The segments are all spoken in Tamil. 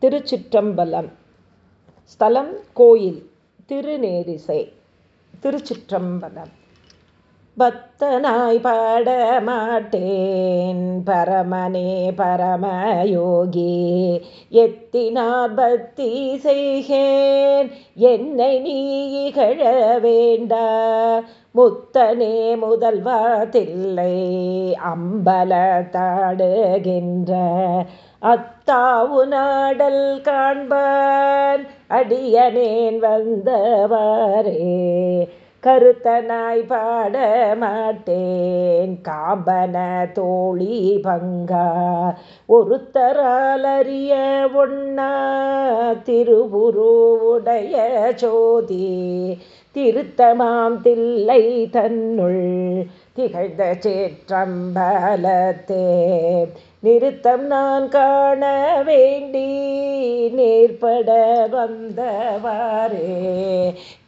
திருச்சிற்றம்பலம். ஸ்தலம் கோயில் திருநேரிசை திருச்சிற்றம்பலம். பக்தனாய் பாட மாட்டேன் பரமனே பரமயோகி எத்தினார் பக்தி செய்கேன் என்னை நீ இகழ வேண்டா. முத்தனே முதல்வா தில்லை அம்பல தாடுகின்ற அத்தாவு நாடல் காண்பான். அடியனேன் வந்தவாரே கருத்தனாய் பாட மாட்டேன். காம்பன தோழி பங்கா ஒருத்தரால் அறிய ஒண்ணா திருவுருவுடைய ஜோதி திருத்தமாம் தில்லை தன்னுள். திகழ்ந்த சேற்றம்பலத்தே நிறுத்தம் நான் காண வேண்டி நேர்பட வந்தவாரே.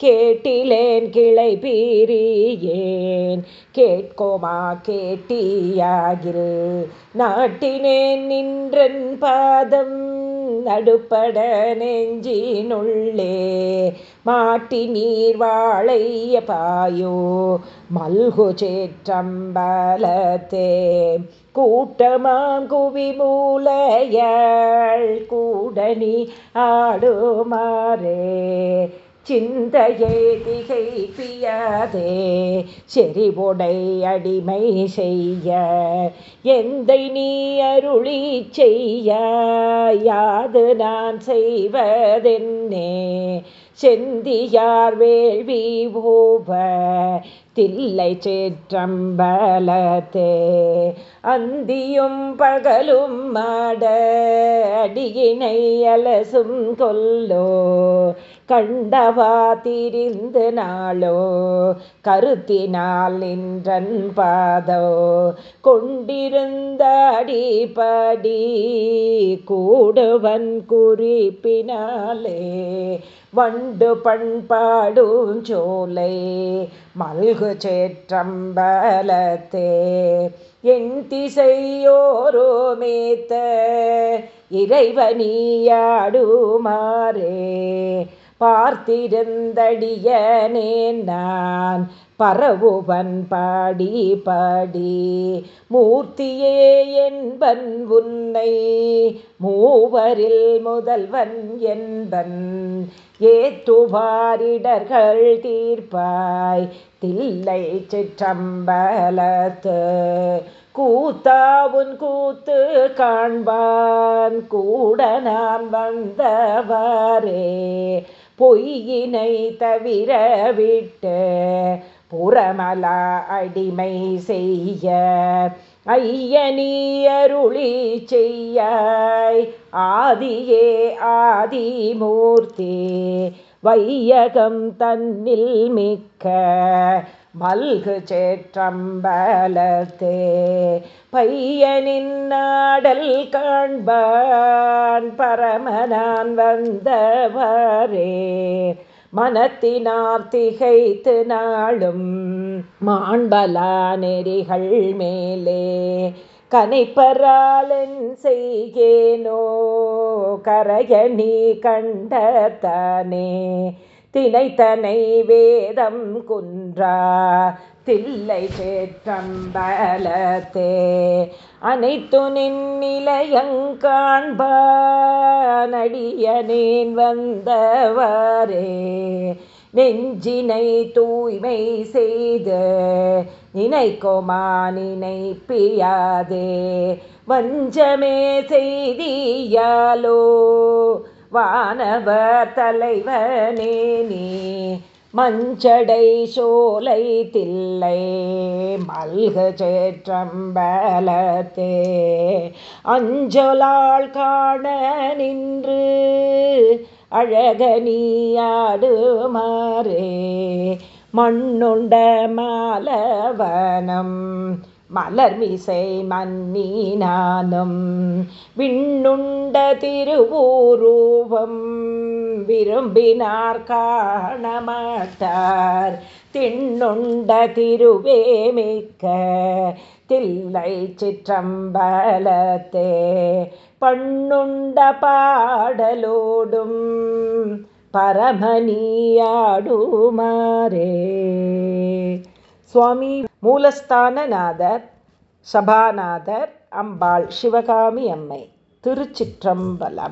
கேட்டிலேன் கிளை பீரியேன் கேட்கோமா கேட்டியாகில் நாட்டினேன் நின்றன் பாதம் நடுப்பட நெஞ்சினுள்ளே. மாட்டி நீர் வாழைய பாயோ மல்கு சேற்றம்பலத்தே. கூட்டமாம் குவி மூலையாள் கூடனி ஆடுமாறே. சிந்தையை திகைப்பியாதே செறிவுடை அடிமை செய்ய எந்தை நீ அருளி செய்ய யாது நான் செய்வதென்னே செந்தியார் வேள்வி ஓவ தில்லை சேற்றம்பலத்தே அந்தியும் பகலும் மாட அடியினை அலசும் கொல்லோ கண்டவாதிரிந்து நாளோ கருத்தினால் நின்றன் பாதோ கொண்டிருந்த அடிப்படி கூடுவன் குறிப்பினாலே வண்டு பண்பாடும் சோலை மல்கு சேற்றம்பலத்தே என் திசையோரோ மேத்த இறைவனியாடுமாறே பார்த்திருந்தடியனேன் நான் பரவுவன் பாடி பாடி மூர்த்தியே என்பன் உன்னை மூவரில் முதல்வன் என்பன். ஏத்துவாரிடர்கள் தீர்ப்பாய் தில்லை சிற்றம்பலத்து. கூத்தாவுன் கூத்து காண்பான் கூட நான் வந்தவாரே. பொய்யினை தவிர விட்டு புறமலா அடிமை செய்ய. ஐயனியருளி செய்யாய். ஆதியே ஆதிமூர்த்தி வையகம் தன்னில் மிக்க மல்கு சேற்றம்பலத்தே. பையனின் நாடல் காண்பான் பரமனான் வந்தவரே. மனத்தினார் திகைத்து நாளும் மாண்பலா நெறிகள் மேலே. கனைப்பராலன் செய்கேனோ கரையணி கண்டத்தானே தினைத்தனை வேதம் குன்றா தில்லை சேற்றம்பலத்தே. அனைத்து நின்னிலையங்காண்பானடியனேன் வந்தவாரே. நெஞ்சினை தூய்மை செய்து நினைக்குமா நினைப்பியாதே. வஞ்சமே செய்தியாலோ வானவர் தலைவனே நீ மஞ்சடை சோலை தில்லை மல்க சேற்றம்பலத்தே அஞ்சொலாள் காண நின்று அழக அழகனியாடுமாறே மண்ணுண்ட மாலவனம் மலர்மிசை மன்னி நானும் விண்ணுண்ட திருவூரூபம் விரும்பினார் காணமாட்டார். திண்ணுண்ட திருவே மிக்க தில்லை சிற்றம்பலத்தே பண்ணுண்ட பாடலோடும் பரமணியாடுமாரே சுவாமி மூலஸ்தானநாதர் சபாநாதர் அம்பாள் சிவகாமி அம்மை திருச்சிற்றம்பலம்.